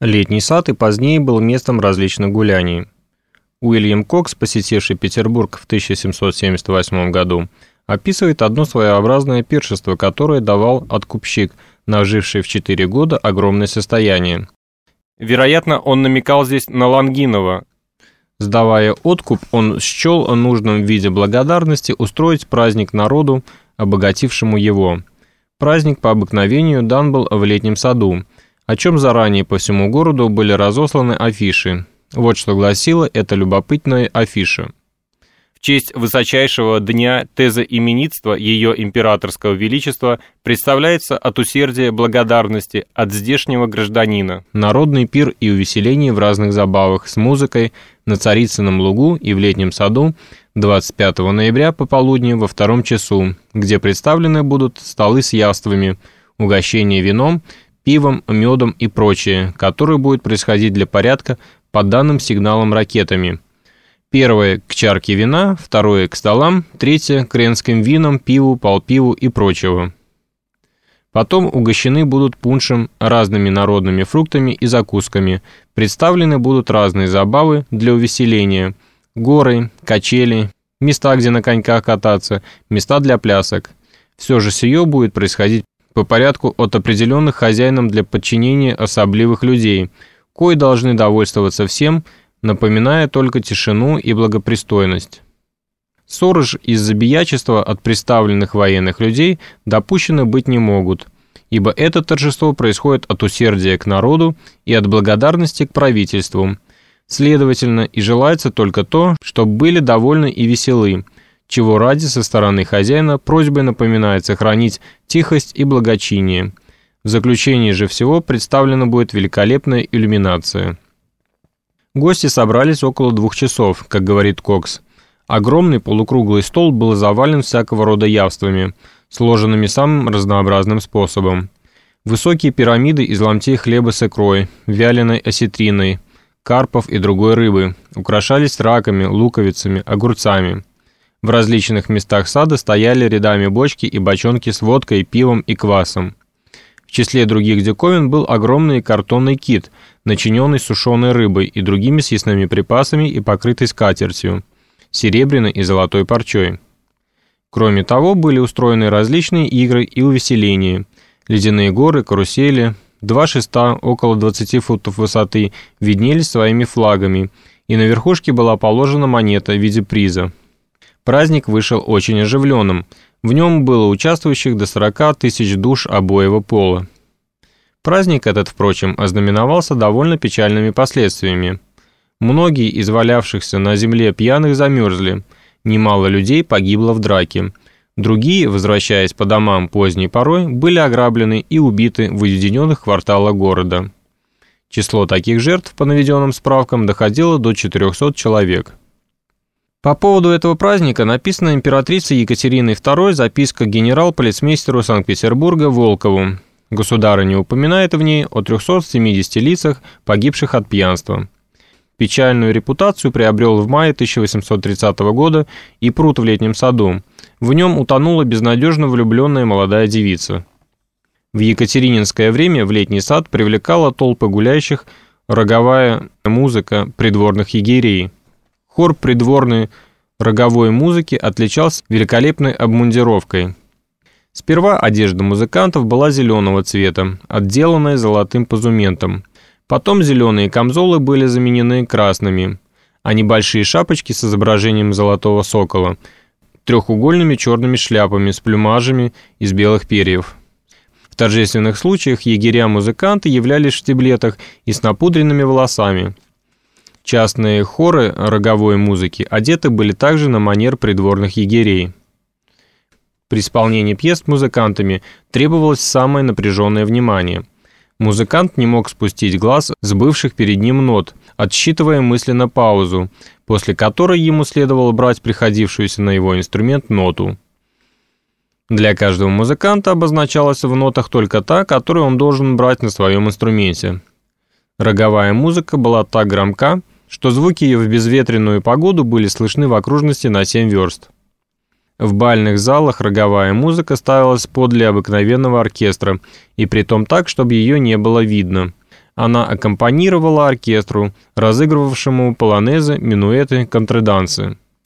Летний сад и позднее был местом различных гуляний. Уильям Кокс, посетивший Петербург в 1778 году, описывает одно своеобразное пиршество, которое давал откупщик, наживший в 4 года огромное состояние. Вероятно, он намекал здесь на Лангинова. Сдавая откуп, он счел нужным в виде благодарности устроить праздник народу, обогатившему его. Праздник по обыкновению дан был в летнем саду, о чем заранее по всему городу были разосланы афиши. Вот что гласила эта любопытная афиша. В честь высочайшего дня теза именитства Ее Императорского Величества представляется от усердия благодарности от здешнего гражданина. Народный пир и увеселение в разных забавах с музыкой на Царицыном лугу и в летнем саду 25 ноября по полудню во втором часу, где представлены будут столы с яствами, угощение вином, пивом, медом и прочее, которое будет происходить для порядка по данным сигналам ракетами. Первое – к чарке вина, второе – к столам, третье – к ренским винам, пиву, полпиву и прочего. Потом угощены будут пуншем, разными народными фруктами и закусками. Представлены будут разные забавы для увеселения. Горы, качели, места, где на коньках кататься, места для плясок. Все же сие будет происходить по порядку от определенных хозяином для подчинения особливых людей, кои должны довольствоваться всем, напоминая только тишину и благопристойность. Ссоры же из-за биячества от представленных военных людей допущены быть не могут, ибо это торжество происходит от усердия к народу и от благодарности к правительству. Следовательно, и желается только то, чтобы были довольны и веселы – чего ради со стороны хозяина просьбой напоминает сохранить тихость и благочиние. В заключении же всего представлена будет великолепная иллюминация. Гости собрались около двух часов, как говорит Кокс. Огромный полукруглый стол был завален всякого рода явствами, сложенными самым разнообразным способом. Высокие пирамиды из ломтей хлеба с икрой, вяленой осетриной, карпов и другой рыбы украшались раками, луковицами, огурцами – в различных местах сада стояли рядами бочки и бочонки с водкой, пивом и квасом. В числе других диковин был огромный картонный кит, начиненный сушеной рыбой и другими съестными припасами и покрытый скатертью, серебряной и золотой парчой. Кроме того, были устроены различные игры и увеселения. Ледяные горы, карусели, два шеста около 20 футов высоты виднелись своими флагами, и на верхушке была положена монета в виде приза – Праздник вышел очень оживленным. В нем было участвующих до 40 тысяч душ обоего пола. Праздник этот, впрочем, ознаменовался довольно печальными последствиями. Многие из валявшихся на земле пьяных замерзли, немало людей погибло в драке. Другие, возвращаясь по домам поздней порой, были ограблены и убиты в уединенных кварталах города. Число таких жертв, по наведенным справкам, доходило до 400 человек. По поводу этого праздника написана императрицей Екатериной II записка генерал-полицмейстеру Санкт-Петербурга Волкову. Государыня упоминает в ней о 370 лицах, погибших от пьянства. Печальную репутацию приобрел в мае 1830 года и пруд в летнем саду. В нем утонула безнадежно влюбленная молодая девица. В екатерининское время в летний сад привлекала толпы гуляющих роговая музыка придворных егерей – Хор придворной роговой музыки отличался великолепной обмундировкой. Сперва одежда музыкантов была зеленого цвета, отделанная золотым позументом. Потом зеленые камзолы были заменены красными, а небольшие шапочки с изображением золотого сокола трехугольными черными шляпами с плюмажами из белых перьев. В торжественных случаях егеря-музыканты являлись в штиблетах и с напудренными волосами – Частные хоры роговой музыки одеты были также на манер придворных егерей. При исполнении пьес музыкантами требовалось самое напряженное внимание. Музыкант не мог спустить глаз с бывших перед ним нот, отсчитывая мысленно паузу, после которой ему следовало брать приходившуюся на его инструмент ноту. Для каждого музыканта обозначалась в нотах только та, которую он должен брать на своем инструменте. Роговая музыка была так громка, что звуки ее в безветренную погоду были слышны в окружности на 7 верст. В бальных залах роговая музыка ставилась подле обыкновенного оркестра, и притом так, чтобы ее не было видно. она аккомпанировала оркестру, разыгрывавшему полонезы, минуэты, контредансы.